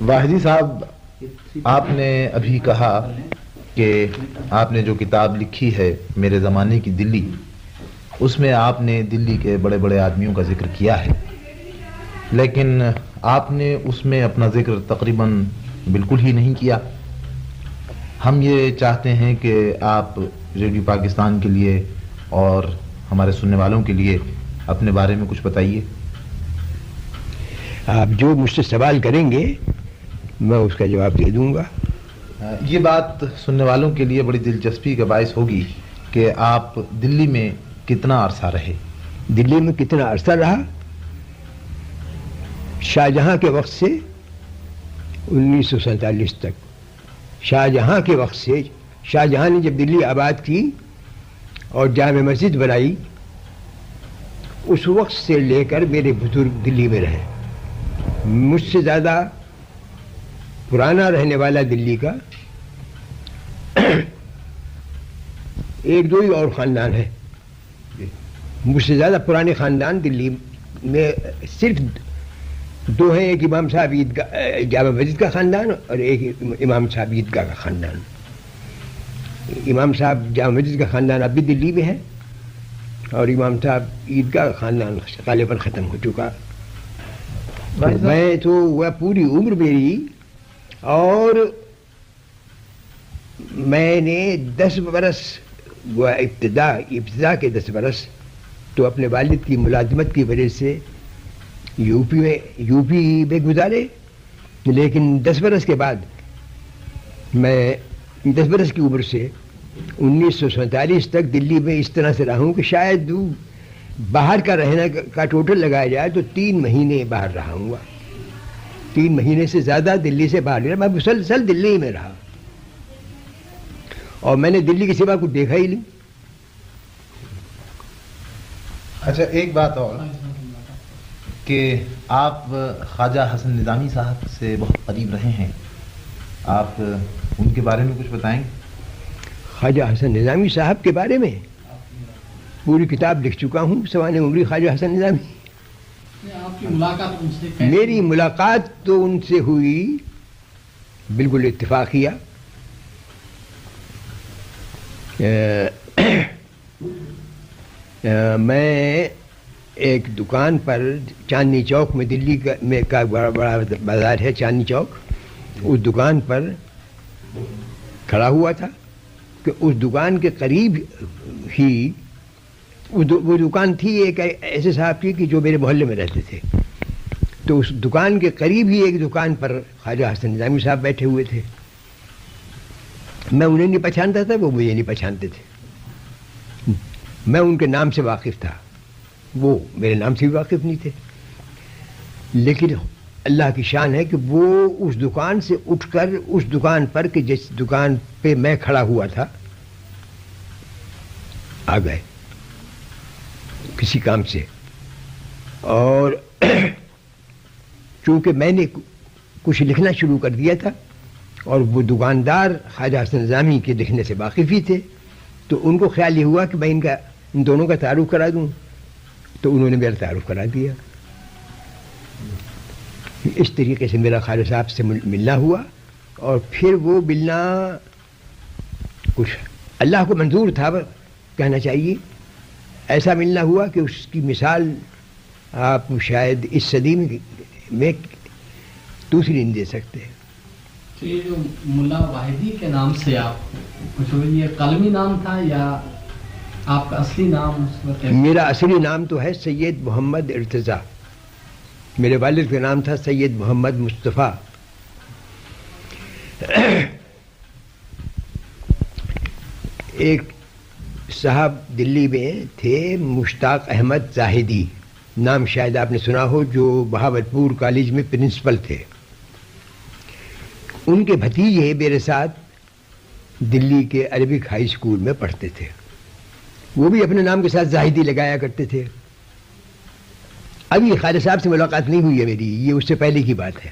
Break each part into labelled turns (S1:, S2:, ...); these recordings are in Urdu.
S1: واحدی صاحب، آپ نے ابھی کہا کہ آپ نے جو کتاب لکھی ہے میرے زمانے کی دلی، اس میں آپ نے دلی کے بڑے بڑے آدمیوں کا ذکر کیا ہے۔ لیکن آپ نے اس میں اپنا ذکر تقریباً بالکل ہی نہیں کیا۔ ہم یہ چاہتے ہیں کہ آپ ریڈیو پاکستان کے لیے اور ہمارے سننے والوں کے لیے اپنے بارے میں کچھ بتائیے۔
S2: آپ جو مجھ سے سوال کریں گے میں اس کا جواب دے دوں گا۔
S1: یہ بات سننے والوں کے لیے بڑی دلچسپی کا باعث ہوگی کہ آپ دلی میں کتنا عرصہ رہے۔
S2: دلی میں کتنا عرصہ رہا؟ شاہ جہاں کے وقت سے انیس سو سینتالیس تک۔ شاہ جہاں کے وقت سے شاہ جہاں نے جب دلی آباد کی اور جامع مسجد بنائی اس وقت سے لے کر میرے بزرگ دلی میں رہے۔ مجھ سے زیادہ پرانا رہنے والا دلی کا ایک دو ہی اور خاندان ہے مجھ سے زیادہ پرانے خاندان دلی میں صرف دو ہیں، ایک امام صاحب عید کا، جامع مسجد کا خاندان اور ایک امام صاحب عیدگاہ کا خاندان۔ امام صاحب جامع مسجد کا خاندان اب بھی دلی میں ہے اور امام صاحب عیدگاہ کا خاندان غالباً ختم ہو چکا۔ میں تو وہ پوری عمر میری اور میں نے دس برس وہ ابتدا ابتدا کے دس برس تو اپنے والد کی ملازمت کی وجہ سے یو پی میں یو پی میں گزارے۔ لیکن دس برس کے بعد میں دس برس کی عمر سے انیس سو سینتالیس تک دلی میں اس طرح سے رہا ہوں کہ شاید باہر کا رہنا کا ٹوٹل لگایا جائے تو تین مہینے باہر رہا ہوں گا۔ تین مہینے سے زیادہ دلی سے باہر رہا۔ میں مسلسل دلی میں رہا۔ اور میں نے دلی کے سوا کچھ دیکھا ہی نہیں۔
S1: اچھا ایک بات اور کہ آپ خواجہ حسن نظامی صاحب سے بہت قریب رہے ہیں۔ آپ ان کے بارے میں کچھ بتائیں۔
S2: خواجہ حسن نظامی صاحب کے بارے میں؟ پوری کتاب لکھ چکا ہوں سوان عمری خواجہ حسن نظامی۔ میری ملاقات تو ان سے ہوئی، بالکل اتفاقیہ۔ میں ایک دکان پر چاندنی چوک میں دلی کا، میں کا بڑا بڑا بازار ہے، چاندنی چوک۔ اس دکان پر کھڑا ہوا تھا کہ اس دکان کے قریب ہی وہ دکان تھی ایک ایسے صاحب کی کہ جو میرے محلے میں رہتے تھے۔ تو اس دکان کے قریب ہی ایک دکان پر خواجہ حسن نظامی صاحب بیٹھے ہوئے تھے۔ میں انہیں نہیں پہچانتا تھا، وہ مجھے نہیں پہچانتے تھے۔ میں ان کے نام سے واقف تھا۔ وہ میرے نام سے بھی واقف نہیں تھے۔ لیکن اللہ کی شان ہے کہ وہ اس دکان سے اٹھ کر اس دکان پر کہ جس دکان پہ میں کھڑا ہوا تھا، آ گئے۔ کسی کام سے۔ اور چونکہ میں نے کچھ لکھنا شروع کر دیا تھا، اور وہ دکاندار خواجہ حسن نظامی کے لکھنے سے واقف ہی تھے، تو ان کو خیال یہ ہوا کہ میں ان کا ان دونوں کا تعارف کرا دوں۔ تو انہوں نے میرا تعارف کرا دیا۔ اس طریقے سے میرا خالد صاحب سے ملنا ہوا، اور پھر وہ ملنا کچھ اللہ کو منظور تھا، کہنا چاہیے۔ ایسا ملنا ہوا کہ اس کی مثال آپ شاید اس صدی میں دوسری نہیں دے سکتے۔
S3: یہ جو ملا واحدی کے نام سے آپ کچھ یہ قلمی نام تھا یا آپ کا اصلی نام
S2: میرا اصلی نام تو ہے سید محمد ارتضا۔ میرے والد کا نام تھا سید محمد مصطفیٰ۔ ایک صاحب دلی میں تھے مشتاق احمد زاہدی، نام شاید آپ نے سنا ہو، جو بہاوت پور کالج میں پرنسپل تھے۔ ان کے بھتیجے میرے ساتھ دلی کے عربک ہائی اسکول میں پڑھتے تھے۔ وہ بھی اپنے نام کے ساتھ زاہدی لگایا کرتے تھے۔ اب یہ خالد صاحب سے ملاقات نہیں ہوئی ہے میری، یہ اس سے پہلے کی بات ہے۔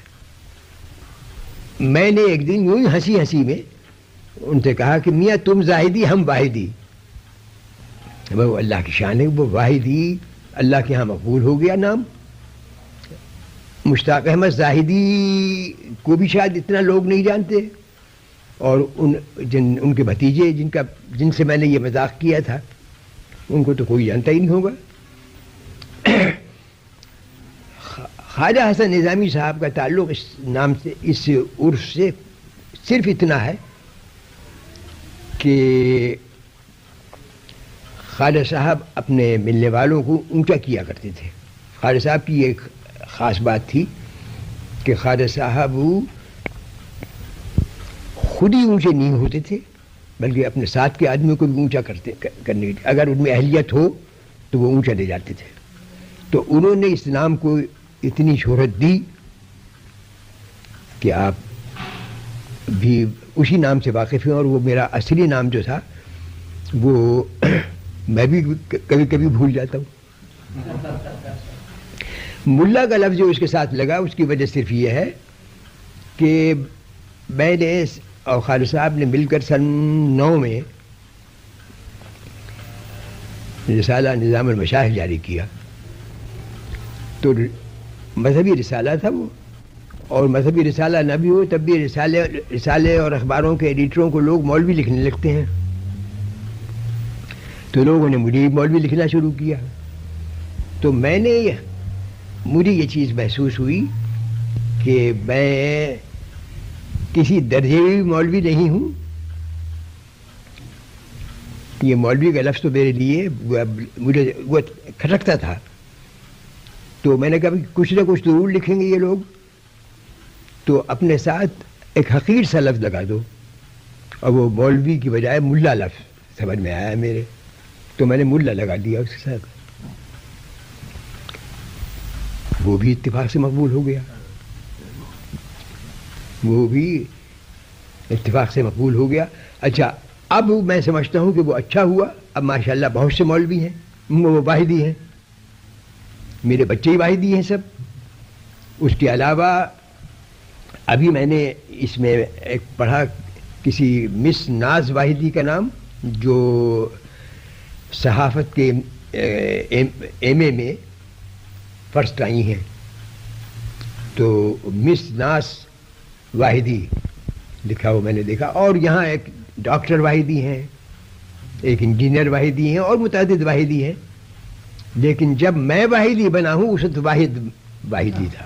S2: میں نے ایک دن یوں ہی ہنسی ہنسی میں ان سے کہا کہ میاں تم زاہدی، ہم واحدی۔ وہ اللہ کی شان ہے، وہ واحدی اللہ کے ہاں مقبول ہو گیا نام۔ مشتاق احمد زاہدی کو بھی شاید اتنا لوگ نہیں جانتے۔ اور ان جن، ان کے بھتیجے جن کا، جن سے میں نے یہ مذاق کیا تھا، ان کو تو کوئی جانتا ہی نہیں ہوگا۔ خواجہ حسن نظامی صاحب کا تعلق اس نام سے، اس عرف سے صرف اتنا ہے کہ خواجہ صاحب اپنے ملنے والوں کو اونچا کیا کرتے تھے۔ خواجہ صاحب کی ایک خاص بات تھی کہ خواجہ صاحب خود ہی اونچے نہیں ہوتے تھے، بلکہ اپنے ساتھ کے آدمیوں کو بھی اونچا کرتے، کرنے اگر ان میں اہلیت ہو تو وہ اونچا لے جاتے تھے۔ تو انہوں نے اس نام کو اتنی شہرت دی کہ آپ بھی اسی نام سے واقف ہیں اور وہ میرا اصلی نام جو تھا وہ میں بھی کبھی کبھی بھول جاتا ہوں۔ ملا کا لفظ جو اس کے ساتھ لگا، اس کی وجہ صرف یہ ہے کہ میں نے اور خالد صاحب نے مل کر سن نو میں رسالہ نظام المشاہ جاری کیا۔ تو مذہبی رسالہ تھا وہ۔ اور مذہبی رسالہ نہ بھی ہو، تب بھی رسالے رسالے اور اخباروں کے ایڈیٹروں کو لوگ مولوی لکھنے لگتے ہیں۔ تو لوگوں نے مجھے مولوی لکھنا شروع کیا۔ تو میں نے مجھے یہ چیز محسوس ہوئی کہ میں کسی درجے بھی مولوی نہیں ہوں۔ یہ مولوی کا لفظ تو میرے لیے مجھے وہ کھٹکتا تھا۔ تو میں نے کہا کچھ نہ کچھ ضرور لکھیں گے یہ لوگ۔ تو اپنے ساتھ ایک حقیر سا لفظ لگا دو۔ اور وہ مولوی کی بجائے ملا لفظ سمجھ میں آیا میرے۔ تو میں نے ملا لگا دیا اس کے ساتھ۔ وہ بھی اتفاق سے مقبول ہو گیا۔ وہ بھی اتفاق سے مقبول ہو گیا۔ اچھا اب میں سمجھتا ہوں کہ وہ اچھا ہوا۔ اب ماشاءاللہ بہت سے مولوی ہیں، وہ واحدی ہیں۔ میرے بچے ہی واحدی ہیں سب۔ اس کے علاوہ، ابھی میں نے اس میں ایک پڑھا کسی مس ناز واحدی کا نام، جو صحافت کے ایم، اے میں فرسٹ آئی ہیں۔ تو مس ناس واحدی لکھا ہوا میں نے دیکھا۔ اور یہاں ایک ڈاکٹر واحدی ہیں، ایک انجینئر واحدی ہیں اور متعدد واحدی ہیں۔ لیکن جب میں واحدی بنا ہوں، اس وقت واحد واحدی تھا۔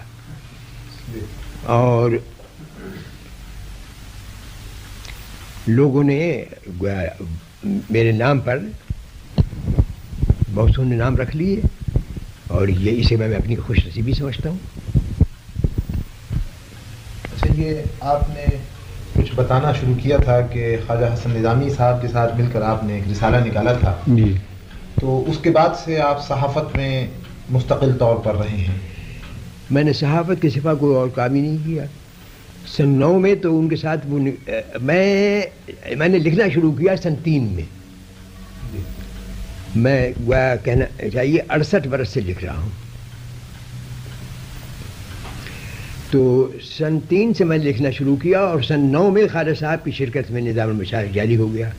S2: اور لوگوں نے میرے نام پر بہت سونے نام رکھ لیے اور یہ اسے میں اپنی خوش نصیبی سمجھتا ہوں۔
S1: اچھا یہ آپ نے کچھ بتانا شروع کیا تھا کہ خواجہ حسن نظامی صاحب کے ساتھ مل کر آپ نے ایک رسالہ نکالا تھا۔
S2: جی۔
S1: تو اس کے بعد سے آپ صحافت میں مستقل طور پر رہے ہیں۔
S2: میں نے صحافت کے صفحہ کوئی اور کام ہی نہیں کیا۔ سن نو میں تو ان کے ساتھ وہ میں میں نے لکھنا شروع کیا سن تین میں۔ میں گویا کہنا اچھا، چاہیے اڑسٹھ برس سے لکھ رہا ہوں۔ تو سن تین سے میں لکھنا شروع کیا اور سن نو میں خواجہ صاحب کی شرکت میں نظام المشاعر جاری ہو گیا۔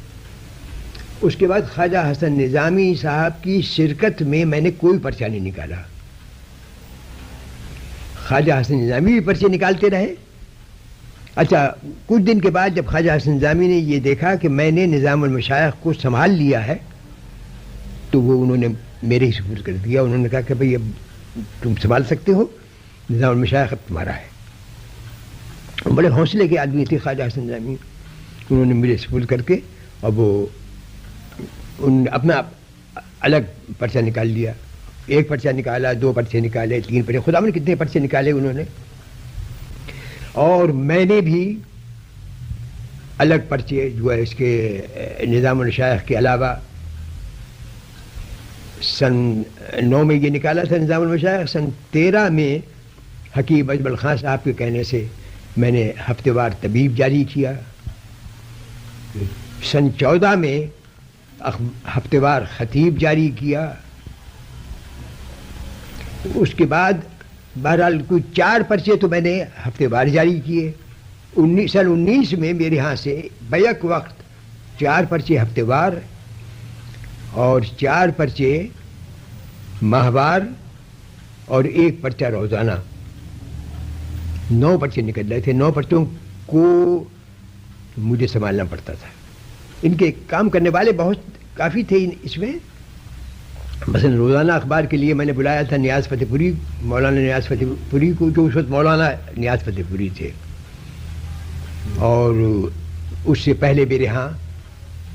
S2: اس کے بعد خواجہ حسن نظامی صاحب کی شرکت میں میں نے کوئی پرچہ نہیں نکالا۔ خواجہ حسن نظامی بھی پرچے نکالتے رہے۔ اچھا کچھ دن کے بعد جب خواجہ حسن نظامی نے یہ دیکھا کہ میں نے نظام المشائق کو سنبھال لیا ہے تو وہ انہوں نے میرے ہی سپرد کر دیا۔ انہوں نے کہا کہ بھئی اب تم سنبھال سکتے ہو، نظام المشائق اب تمہارا ہے۔ بڑے حوصلے کے آدمی تھے خواجہ حسن نظامی انہوں نے میرے سپرد کر کے اب وہ ان اپنا الگ پرچہ نکال لیا۔ ایک پرچہ نکالا، دو پرچے نکالے، تین پرچے۔ خدا نے کتنے پرچے نکالے انہوں نے۔ اور میں نے بھی الگ پرچے جو ہے اس کے نظام الشائخ کے علاوہ سن نو میں یہ نکالا تھا نظام المشائخ، سن تیرہ میں حکیم اجمل خان صاحب کے کہنے سے میں نے ہفتے وار طبیب جاری کیا۔ سن چودہ میں ہفتے وار خطیب جاری کیا۔ اس کے بعد بہرحال کوئی چار پرچے تو میں نے ہفتے وار جاری کیے۔ انیس، سن انیس میں میرے ہاں سے بیک وقت چار پرچے ہفتے وار اور چار پرچے ماہوار اور ایک پرچہ روزانہ۔ نو پرچے نکل رہے تھے، نو پرچوں کو مجھے سنبھالنا پڑتا تھا۔ ان کے کام کرنے والے بہت کافی تھے اس میں۔ مثلا روزانہ اخبار کے لیے میں نے بلایا تھا نیاز فتح پوری، مولانا نیاز فتح پوری کو، جو اس وقت مولانا نیاز فتح پوری تھے۔ اور اس سے پہلے میرے ہاں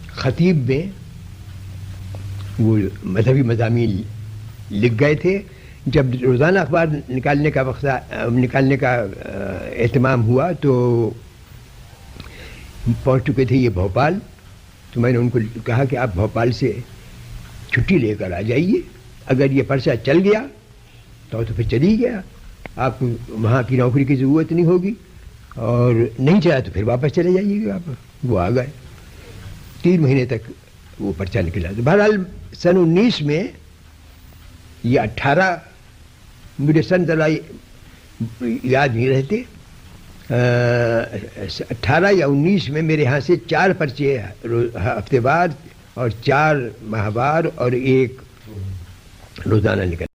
S2: خطیب میں وہ مذہبی مضامین لکھ گئے تھے۔ جب روزانہ اخبار نکالنے کا وقت نکالنے کا اہتمام ہوا تو پہنچ چکے تھے یہ بھوپال۔ تو میں نے ان کو کہا کہ آپ بھوپال سے چھٹی لے کر آ جائیے۔ اگر یہ پرچہ چل گیا تو تو پھر چلی گیا۔ آپ کو وہاں کی نوکری کی ضرورت نہیں ہوگی۔ اور نہیں چلا تو پھر واپس چلے جائیے گا آپ۔ وہ آ گئے۔ تین مہینے تک وہ پرچہ نکلا تو بہرحال سن انیس میں یہ اٹھارہ مجھے سن ذرا یاد نہیں رہتے اٹھارہ یا انیس میں میرے ہاں سے چار پرچے ہفتے وار اور چار ماہوار اور ایک روزانہ نکل